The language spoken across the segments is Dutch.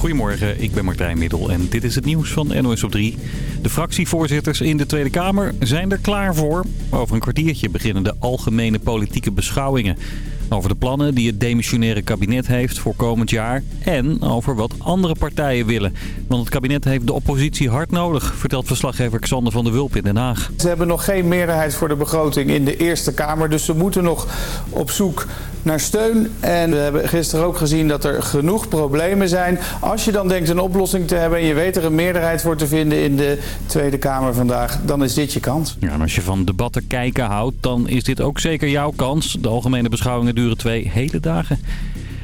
Goedemorgen, ik ben Martijn Middel en dit is het nieuws van NOS op 3. De fractievoorzitters in de Tweede Kamer zijn er klaar voor. Over een kwartiertje beginnen de algemene politieke beschouwingen. Over de plannen die het demissionaire kabinet heeft voor komend jaar. En over wat andere partijen willen. Want het kabinet heeft de oppositie hard nodig, vertelt verslaggever Xander van der Wulp in Den Haag. Ze hebben nog geen meerderheid voor de begroting in de Eerste Kamer. Dus ze moeten nog op zoek naar steun. En we hebben gisteren ook gezien dat er genoeg problemen zijn. Als je dan denkt een oplossing te hebben en je weet er een meerderheid voor te vinden in de Tweede Kamer vandaag, dan is dit je kans. Ja, en als je van debatten kijken houdt, dan is dit ook zeker jouw kans. De algemene beschouwingen duren twee hele dagen.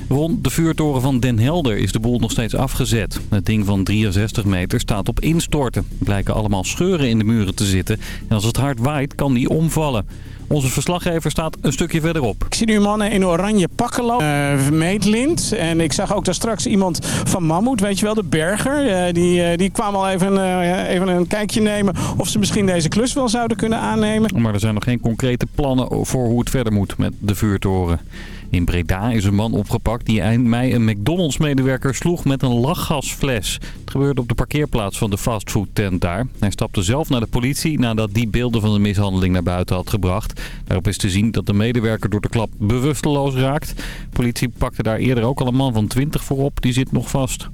Rond de vuurtoren van Den Helder is de boel nog steeds afgezet. Het ding van 63 meter staat op instorten. Er blijken allemaal scheuren in de muren te zitten. En als het hard waait, kan die omvallen. Onze verslaggever staat een stukje verderop. Ik zie nu mannen in oranje pakken lopen, uh, meetlint. En ik zag ook daar straks iemand van Mammoet, weet je wel, de berger. Uh, die, uh, die kwam al even, even een kijkje nemen of ze misschien deze klus wel zouden kunnen aannemen. Maar er zijn nog geen concrete plannen voor hoe het verder moet met de vuurtoren. In Breda is een man opgepakt die eind mei een McDonald's-medewerker sloeg met een lachgasfles. Het gebeurde op de parkeerplaats van de fastfoodtent daar. Hij stapte zelf naar de politie nadat die beelden van de mishandeling naar buiten had gebracht. Daarop is te zien dat de medewerker door de klap bewusteloos raakt. De politie pakte daar eerder ook al een man van 20 voor op. Die zit nog vast.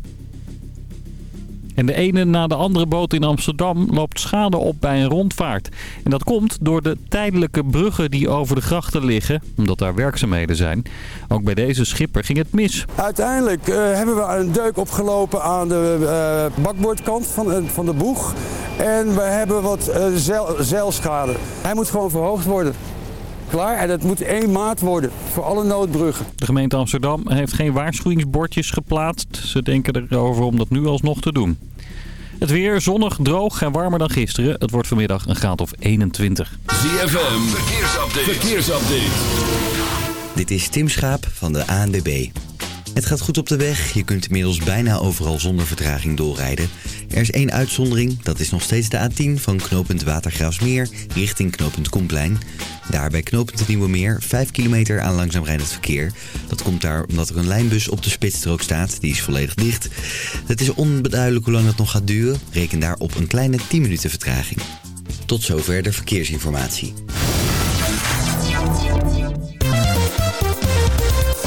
En de ene na de andere boot in Amsterdam loopt schade op bij een rondvaart. En dat komt door de tijdelijke bruggen die over de grachten liggen, omdat daar werkzaamheden zijn. Ook bij deze schipper ging het mis. Uiteindelijk uh, hebben we een deuk opgelopen aan de uh, bakboordkant van, van de boeg. En we hebben wat zeil, zeilschade. Hij moet gewoon verhoogd worden. Klaar? En dat moet één maat worden voor alle noodbruggen. De gemeente Amsterdam heeft geen waarschuwingsbordjes geplaatst. Ze denken erover om dat nu alsnog te doen. Het weer zonnig, droog en warmer dan gisteren. Het wordt vanmiddag een graad of 21. ZFM, verkeersupdate. verkeersupdate. Dit is Tim Schaap van de ANWB. Het gaat goed op de weg. Je kunt inmiddels bijna overal zonder vertraging doorrijden. Er is één uitzondering. Dat is nog steeds de A10 van knooppunt Watergraafsmeer richting knooppunt Komplein. Daar bij knooppunt Nieuwe Meer 5 kilometer aan langzaam rijdend verkeer. Dat komt daar omdat er een lijnbus op de spitsstrook staat. Die is volledig dicht. Het is onbeduidelijk hoe lang dat nog gaat duren. Reken daar op een kleine 10 minuten vertraging. Tot zover de verkeersinformatie.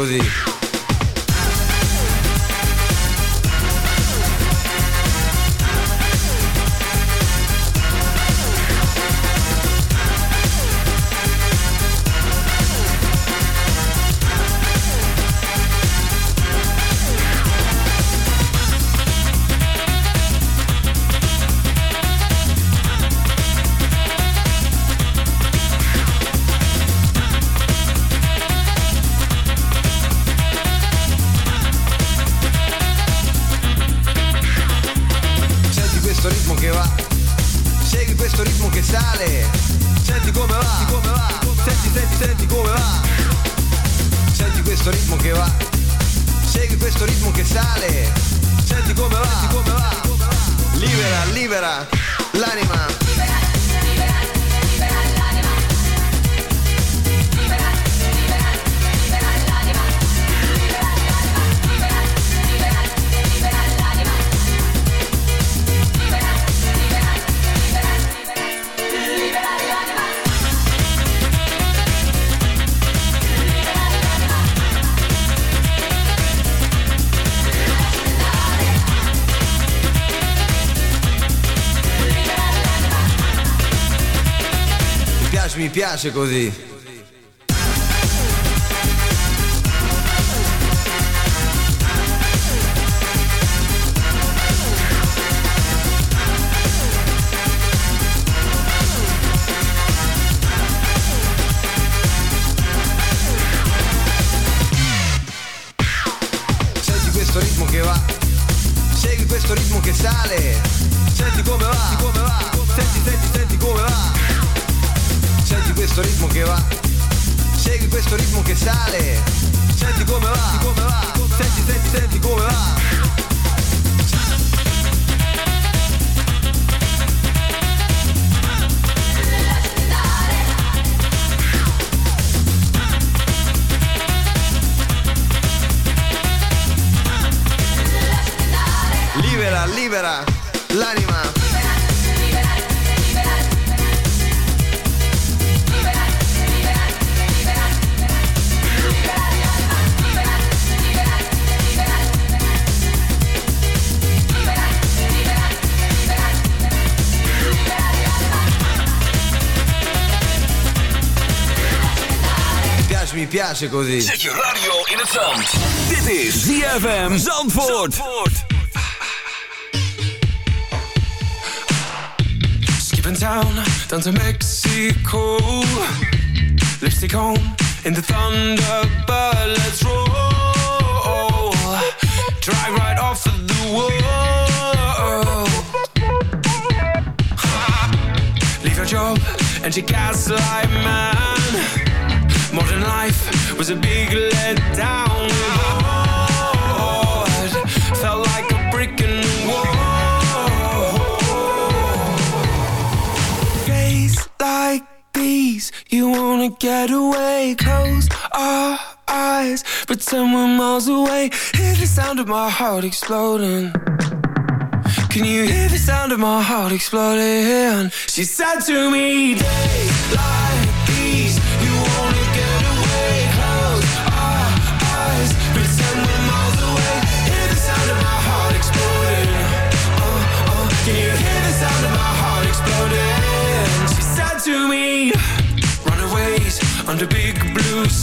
Così. Mi piace, così. Così. Zet je radio in het zand. Dit is ZFM Zandvoort. Skipping town down to Mexico. Lipstick on in the Thunderbird. Let's roll. Drag right off of the wall. Leave your job and your gaslight man. Was a big letdown. Bored, Felt like a brick in the wall. Days like these, you wanna get away. Close our eyes, pretend we're miles away. Hear the sound of my heart exploding. Can you hear the sound of my heart exploding? She said to me, days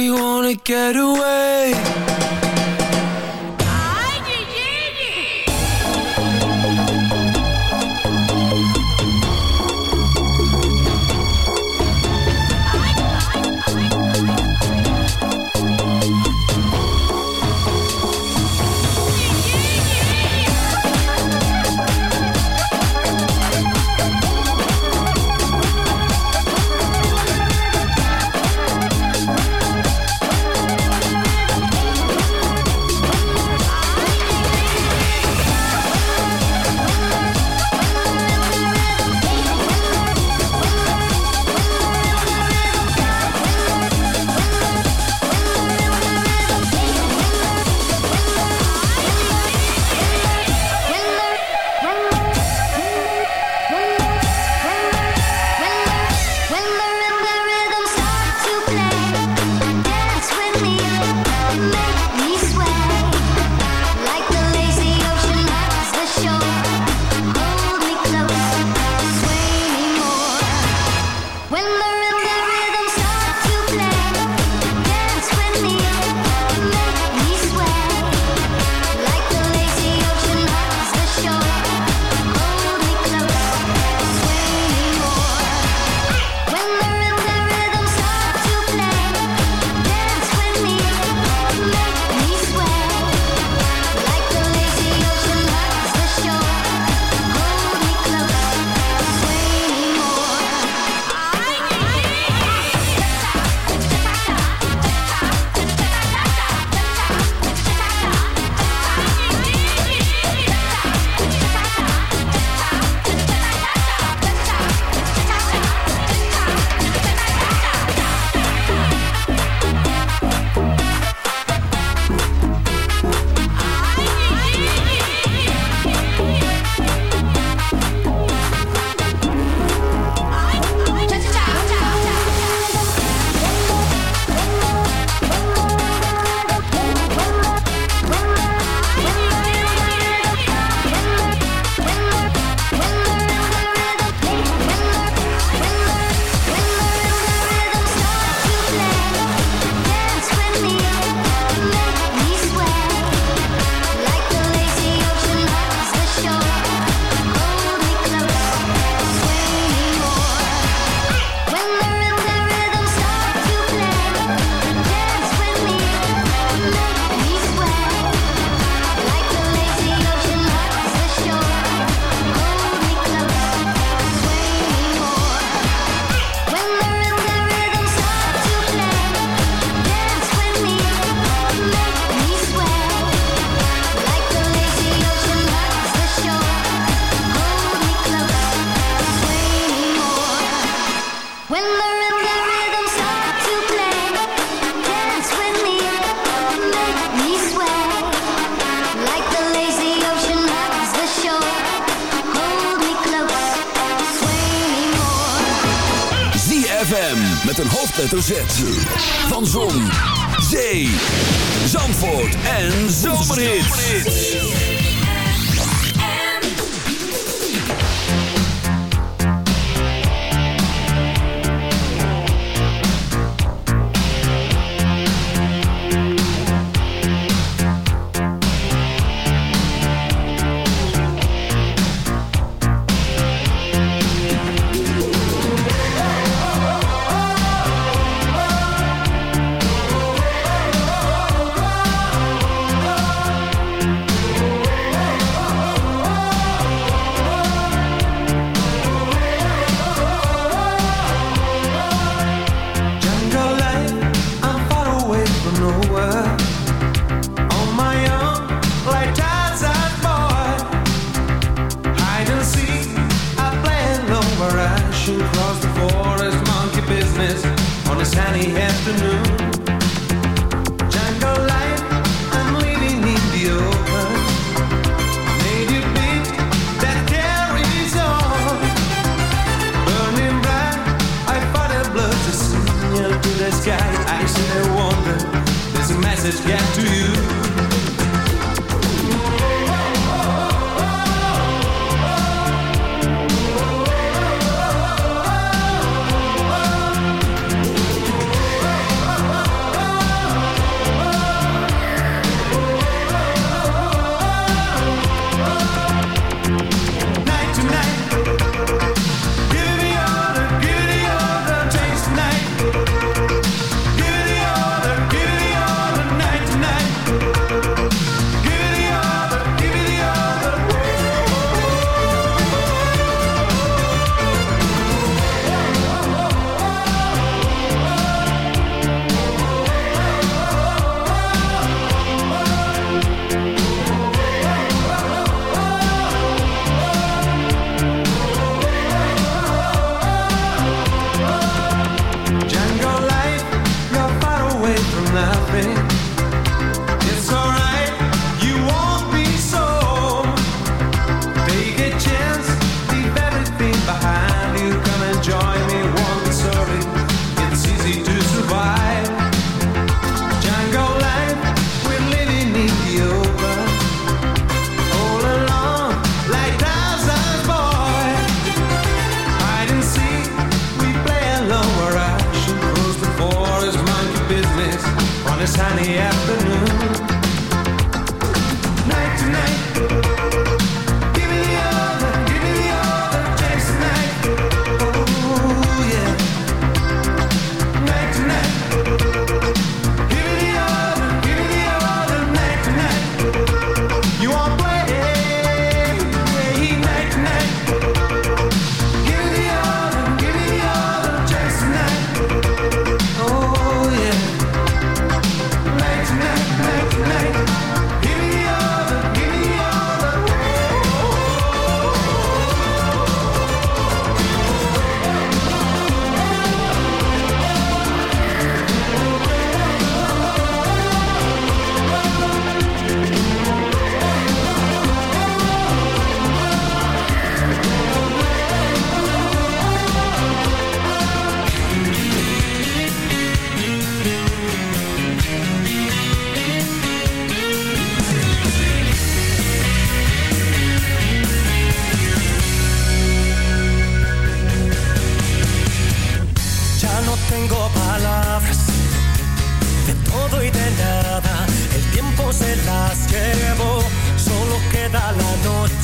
we wanna get away. ZFM.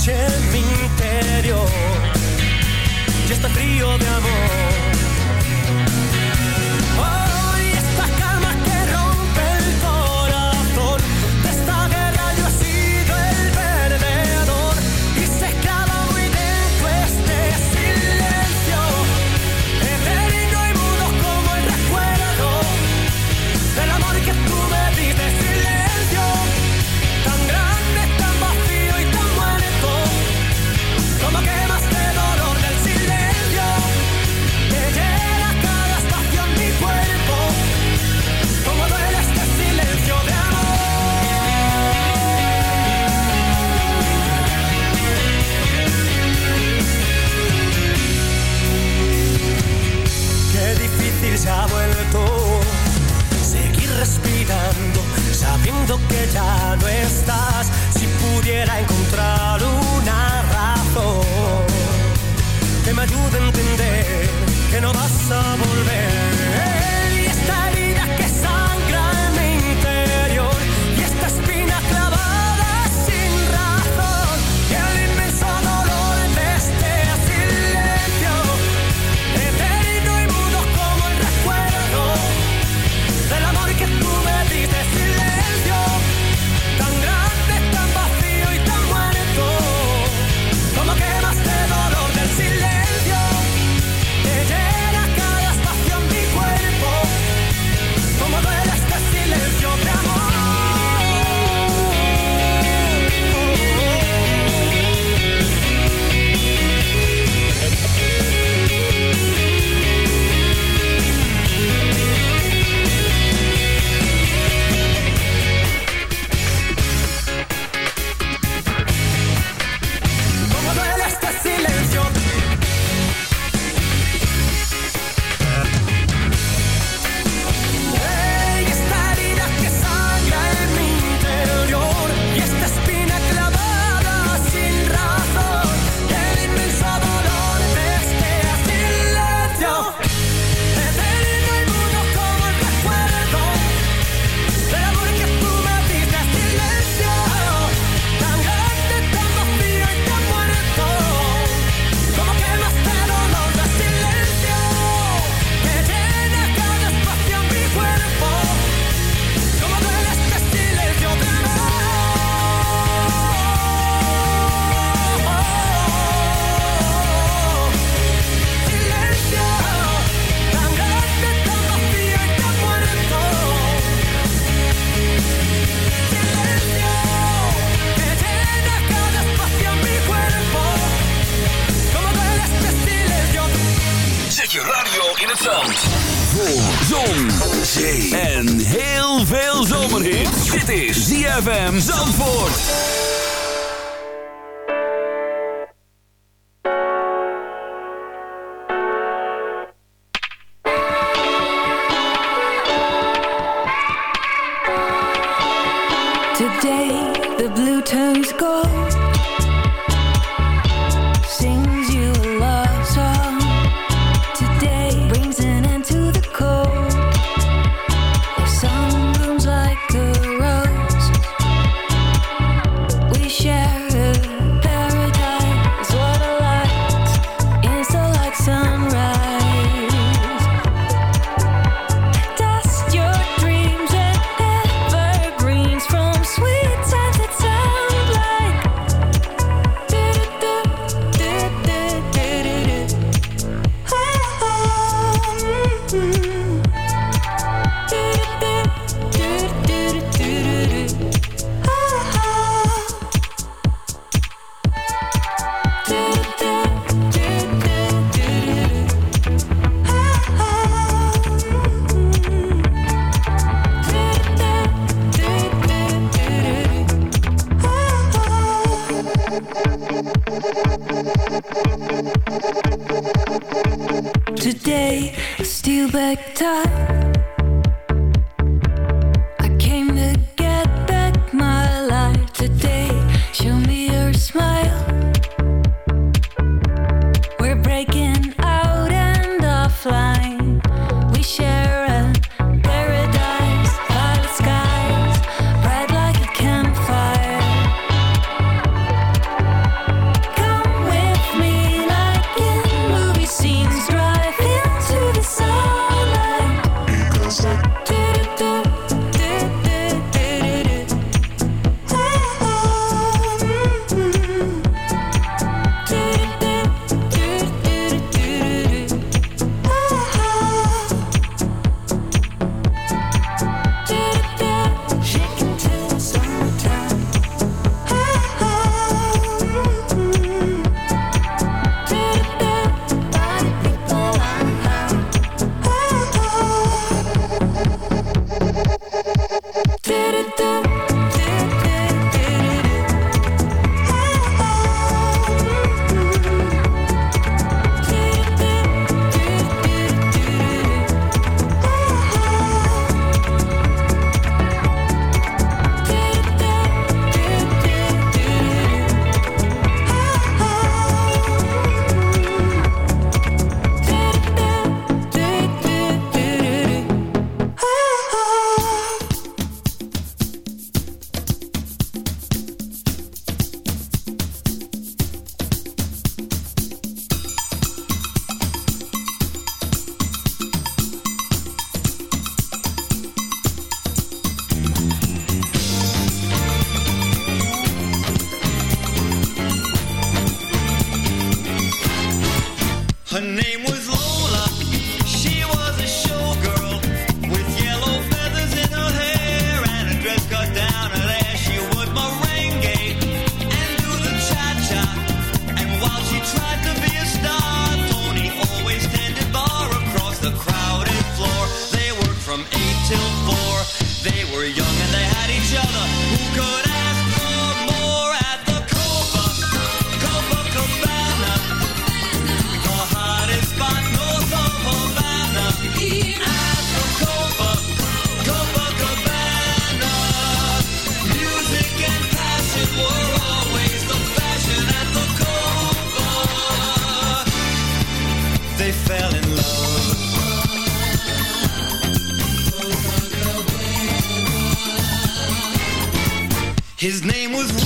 noche en mi interior ya está frío de amor. no está.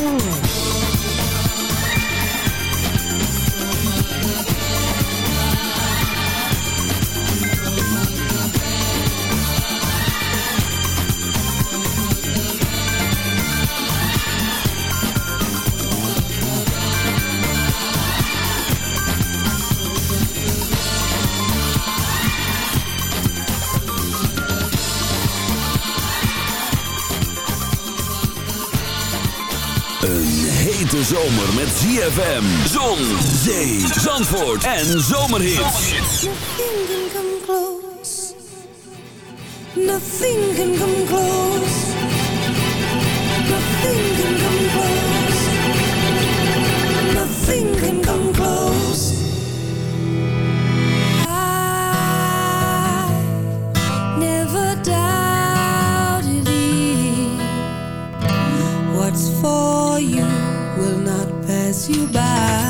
Hum. zomer met ZFM. Zon, zee, zandvoort en zomerhit. Nothing can come close. Nothing can come close. Nothing can come close. Nothing can pass you by.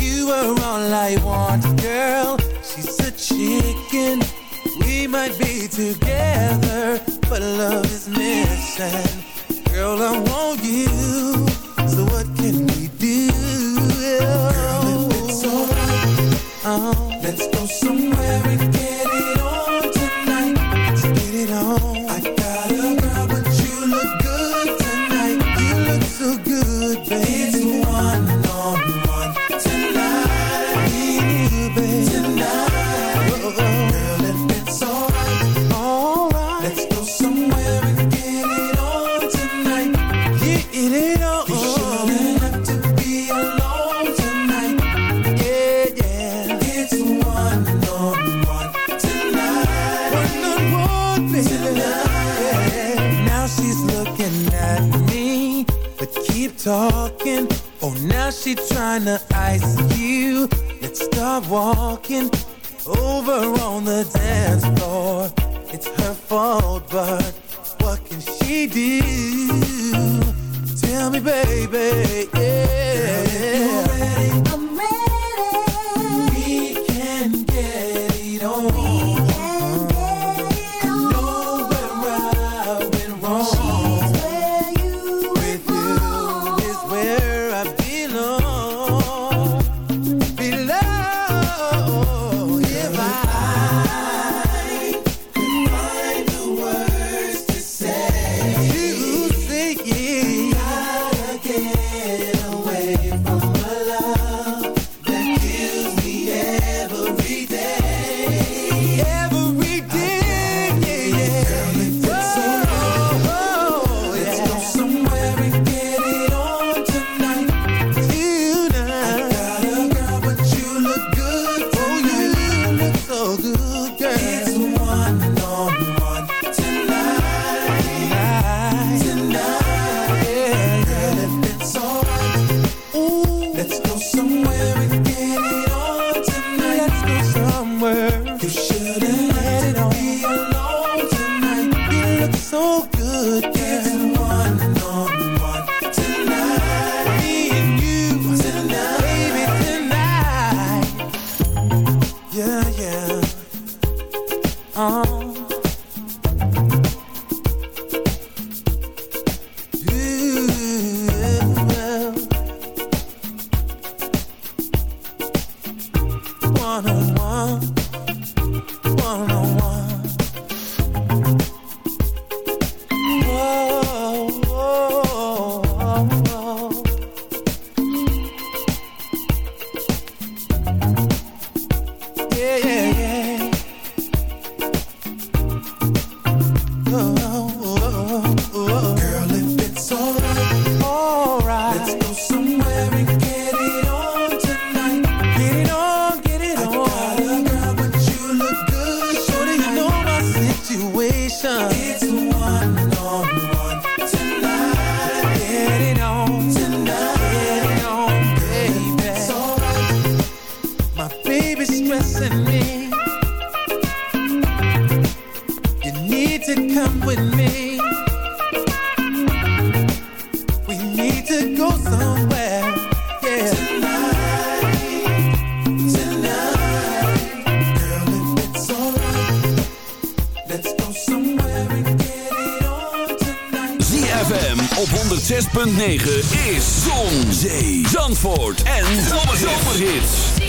You were all I wanted, girl She's a chicken We might be together But love is missing Girl, I want you So what can we do? Girl, if it's alright. Oh, let's go walking over on the dance 106.9 is Zon, Zee, Zandvoort en Zomerhits.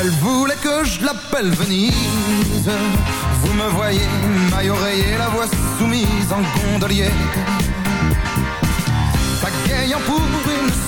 Elle voulait que je l'appelle Venise. Vous me voyez, maille oreiller, la voix soumise en gondolier. Pagayant pour